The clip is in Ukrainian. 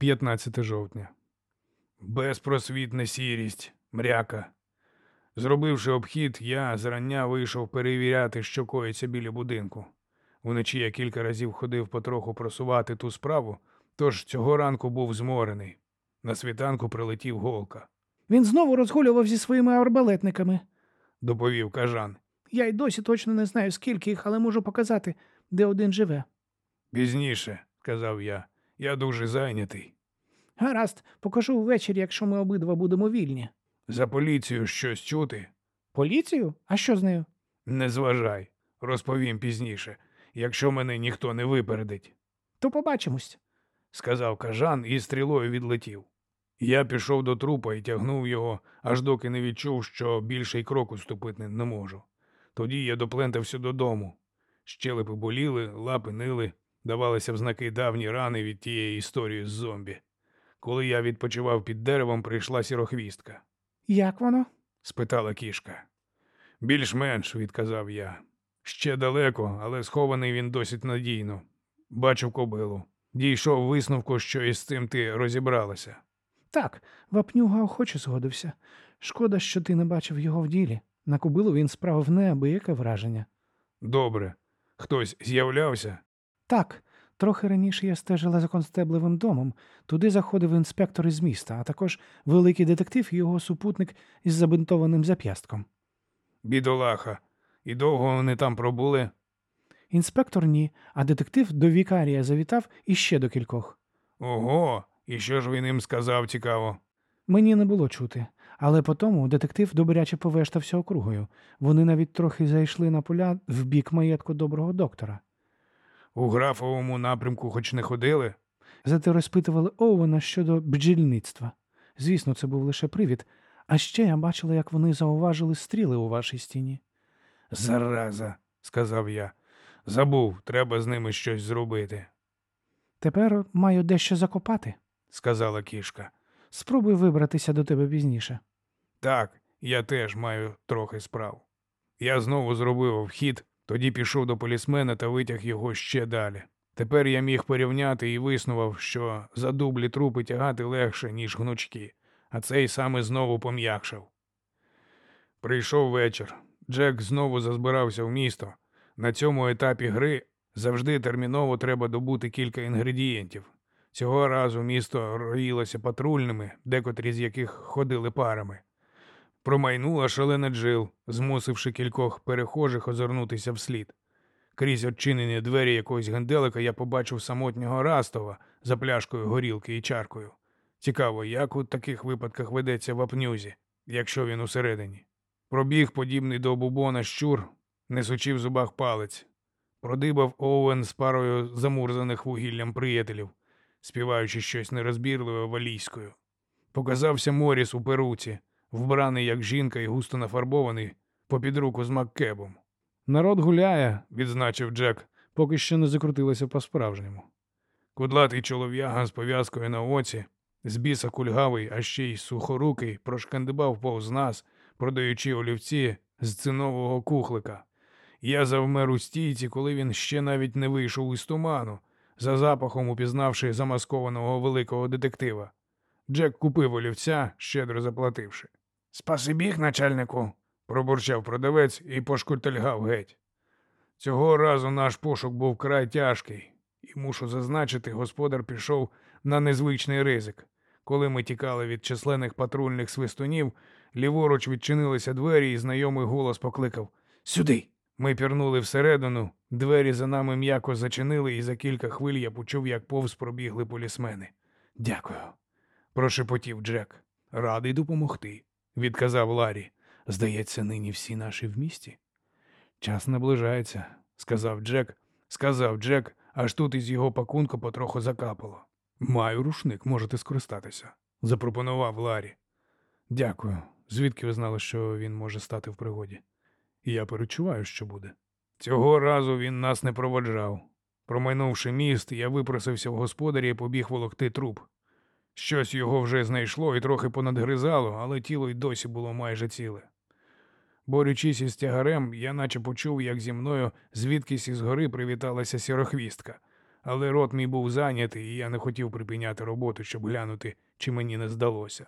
15 жовтня. Безпросвітна сірість, мряка. Зробивши обхід, я зрання вийшов перевіряти, що коїться біля будинку. Вночі я кілька разів ходив потроху просувати ту справу, тож цього ранку був зморений. На світанку прилетів голка, Він знову розгулював зі своїми арбалетниками. доповів кажан. Я й досі точно не знаю, скільки їх, але можу показати, де один живе. Пізніше, сказав я, я дуже зайнятий. Гаразд, покажу ввечері, якщо ми обидва будемо вільні. За поліцію щось чути? Поліцію? А що з нею? Не зважай, розповім пізніше, якщо мене ніхто не випередить, То побачимось. сказав кажан і стрілою відлетів. Я пішов до трупа і тягнув його, аж доки не відчув, що більше й кроку ступити не можу. Тоді я доплентався додому. Щелепи боліли, лапи нили, давалися в знаки давні рани від тієї історії з зомбі. Коли я відпочивав під деревом, прийшла сірохвістка. Як воно? спитала кішка. Більш-менш, відказав я. Ще далеко, але схований він досить надійно. Бачив кобилу. Дійшов висновку, що із цим ти розібралася. Так, вапнюга охоче згодився. Шкода, що ти не бачив його в ділі. На кобилу він справив неабияке враження. Добре. Хтось з'являвся? Так, трохи раніше я стежила за констеблевим домом. Туди заходив інспектор із міста, а також великий детектив і його супутник із забинтованим зап'ястком. Бідолаха. І довго вони там пробули? Інспектор ні, а детектив до вікарія завітав і ще до кількох. Ого, і що ж він їм сказав, цікаво. Мені не було чути, але потому детектив добряче повештався округою. Вони навіть трохи зайшли на поля в бік маєтку доброго доктора. У графовому напрямку хоч не ходили? Зате розпитували Оуена щодо бджільництва. Звісно, це був лише привід. А ще я бачила, як вони зауважили стріли у вашій стіні. Зараза, сказав я. Забув, треба з ними щось зробити, Тепер маю дещо закопати. сказала кішка. Спробуй вибратися до тебе пізніше. Так, я теж маю трохи справ. Я знову зробив вхід, тоді пішов до полісмена та витяг його ще далі. Тепер я міг порівняти і виснував, що за дублі трупи тягати легше, ніж гнучки, а цей саме знову пом'якшав. Прийшов вечір. Джек знову зазбирався в місто. На цьому етапі гри завжди терміново треба добути кілька інгредієнтів. Цього разу місто роїлося патрульними, декотрі з яких ходили парами. Промайнула шалена джил, змусивши кількох перехожих озирнутися вслід. Крізь odчинені двері якогось генделика я побачив самотнього Растова за пляшкою горілки і чаркою. Цікаво, як у таких випадках ведеться в апнюзі, якщо він усередині. Пробіг, подібний до бубона щур, несучи в зубах палець. Продибав Оуен з парою замурзаних вугіллям приятелів, співаючи щось нерозбірливе валійською. Показався Моріс у перуці, вбраний як жінка і густо нафарбований, попід руку з Маккебом. Народ гуляє, відзначив Джек, поки що не закрутилося по-справжньому. Кудлатий чолов'яга з пов'язкою на оці, з біса кульгавий, а ще й сухорукий, прошкандибав повз нас, продаючи олівці з цинового кухлика. Я завмер у стійці, коли він ще навіть не вийшов із туману, за запахом упізнавши замаскованого великого детектива. Джек купив олівця, щедро заплативши. Спасибіг, начальнику, пробурчав продавець і пошкутильгав геть. Цього разу наш пошук був край тяжкий, і мушу зазначити, господар пішов на незвичний ризик. Коли ми тікали від численних патрульних свистунів, ліворуч відчинилися двері, і знайомий голос покликав Сюди. Ми пірнули всередину, двері за нами м'яко зачинили, і за кілька хвиль я почув, як повз пробігли полісмени. Дякую, прошепотів Джек. Радий допомогти, відказав Ларі. Здається, нині всі наші в місті. Час наближається, сказав Джек, сказав Джек, аж тут із його пакунку потроху закапало. Маю рушник, можете скористатися, запропонував Ларі. Дякую. Звідки ви знали, що він може стати в пригоді? Я перечуваю, що буде. Цього разу він нас не проводжав. Промайнувши міст, я випросився в господарі і побіг волокти труп. Щось його вже знайшло і трохи понадгризало, але тіло й досі було майже ціле. Борючись із тягарем, я наче почув, як зі мною звідкись із гори привіталася сірохвістка. але рот мій був зайнятий, і я не хотів припиняти роботу, щоб глянути, чи мені не здалося.